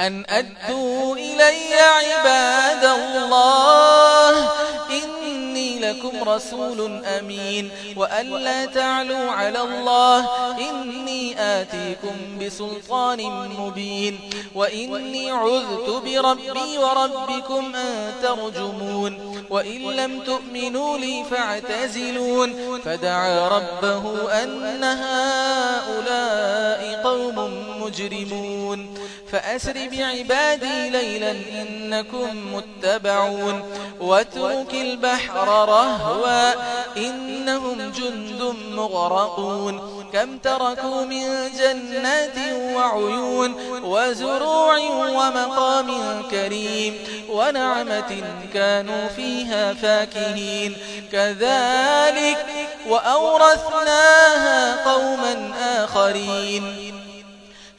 أن أدوا إلي عباد الله إني لكم رسول أمين وأن لا تعلوا على الله إني آتيكم بسلطان مبين وإني عذت بربي وربكم أن ترجمون وإن لم تؤمنوا لي فاعتزلون فدعا ربه أن هؤلاء قوم مجرمون فأسر بعبادي ليلا إنكم متبعون. وترك البحر رهوا إنهم جند مغرقون. كم تركوا من جنات وعيون وزروع ومقام كريم. ونعمة كانوا فيها فاكهين. كذلك وأورثناها قوما آخرين.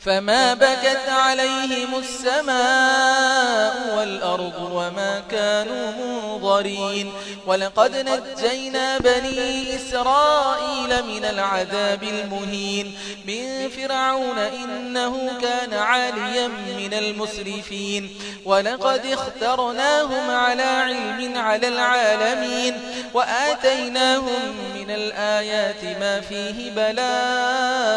فما بكت عليهم السماء والأرض وما كانوا منظرين ولقد نجينا بني إسرائيل من العذاب المهين من فرعون إنه كان عاليا من المسرفين ولقد اخترناهم على علم على العالمين وآتيناهم من الآيات ما فيه بلاء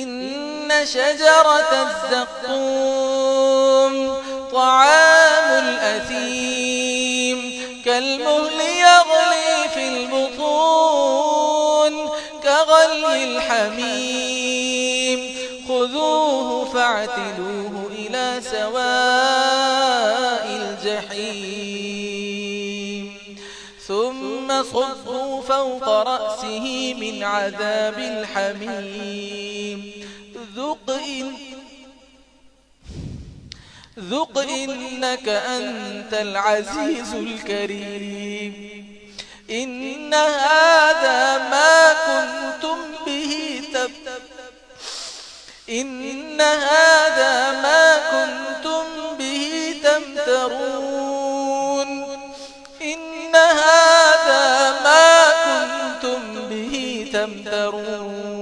إن شجرة الزقوم طعام الأثيم كالمهل يغلي في البطون كغلي الحميم خذوه فاعتلوه إلى سواء الجحيم ثم صفوا فوق رأسه من عذاب الحميم الطين ذق إنك أنت العزيز الكريم. إن هذا ما كنتم به تب إن هذا ما كنتم به تمترون. إن هذا ما كنتم به تمترون.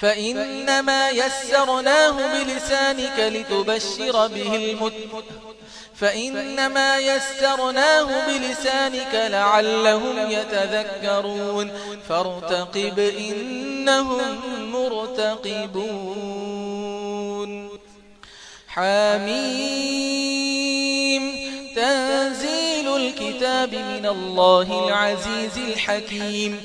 فإنما يسرناه بلسانك لتبشر به المتقين فإنما يسرناه بلسانك لعلهم يتذكرون. فارتقب إنهم مرتقبون. حميم. تنزيل الكتاب من الله العزيز الحكيم.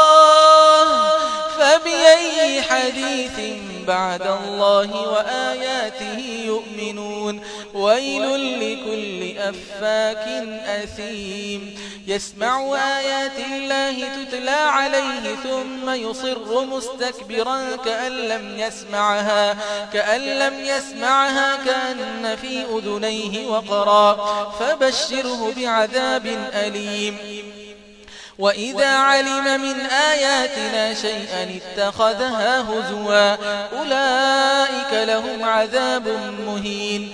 بحديث بعد الله وآياته يؤمنون. ويل لكل أفاك أثيم. يسمع آيات الله تتلى عليه ثم يصر مستكبرا كأن لم يسمعها كأن لم يسمعها كأن في أذنيه وقرا. فبشره بعذاب أليم. وإذا علم من آياتنا شيئا اتخذها هزوا أولئك لهم عذاب مهين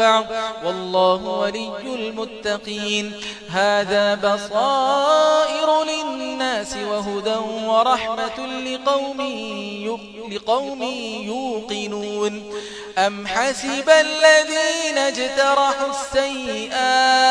بعض والله ولي المتقين. هذا بصائر للناس وهدى ورحمة لقوم, لقوم يوقنون. أم حسب الذين اجترحوا السيئات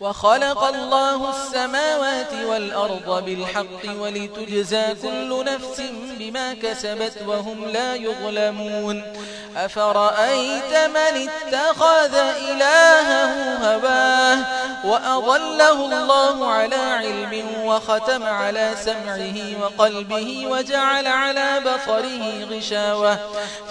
وخلق الله السماوات والأرض بالحق ولتجزى كل نفس بما كسبت وهم لا يظلمون أفرأيت من اتخذ إلهه هباه وأضله الله على علم وختم على سمعه وقلبه وجعل على بصره غشاوة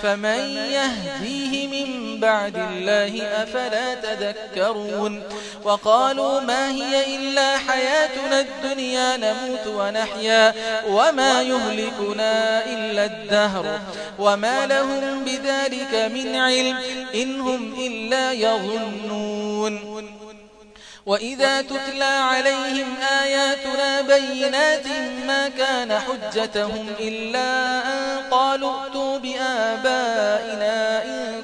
فمن يهديه من بعد الله أفلا تذكرون وقال قالوا ما هي إلا حياتنا الدنيا نموت ونحيا وما يهلكنا إلا الدهر وما لهم بذلك من علم إنهم إلا يظنون وإذا تتلى عليهم آياتنا بينات ما كان حجتهم إلا أن قالوا اتوا بآبائنا إن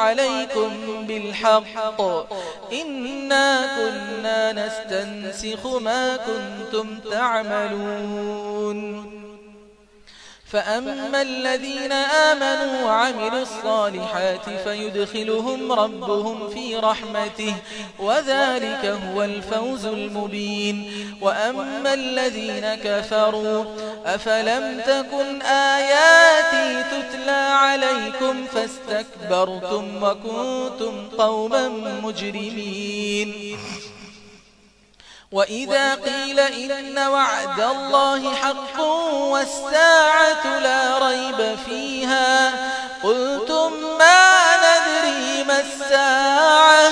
عليكم بالحق. إنا كنا نستنسخ ما كنتم تعملون. فأما الذين آمنوا وعملوا الصالحات فيدخلهم ربهم في رحمته وذلك هو الفوز المبين وأما الذين كفروا أفلم تكن آياتي تتلى عليكم فاستكبرتم وكنتم قوما مجرمين وَإِذَا قِيلَ إِنَّ وَعْدَ اللَّهِ حَقٌّ وَالسَّاعَةُ لَا رَيْبَ فِيهَا قُلْتُمْ مَا نَدْرِي مَا السَّاعَةُ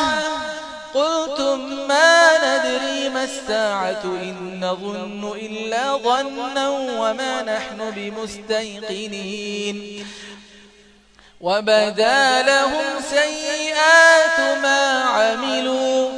قُلْتُمْ مَا نَدْرِي مَا السَّاعَةُ إِن نَّظُنُّ إِلَّا ظَنًّا وَمَا نَحْنُ بِمُسْتَيْقِنِينَ وَبَدَا لَهُمْ سَيِّئَاتُ مَا عَمِلُوا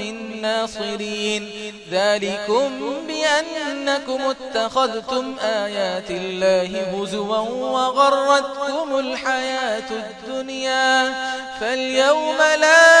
الناصرين. ذلكم بأنكم اتخذتم آيات الله هزوا وغرتكم الحياة الدنيا. فاليوم لا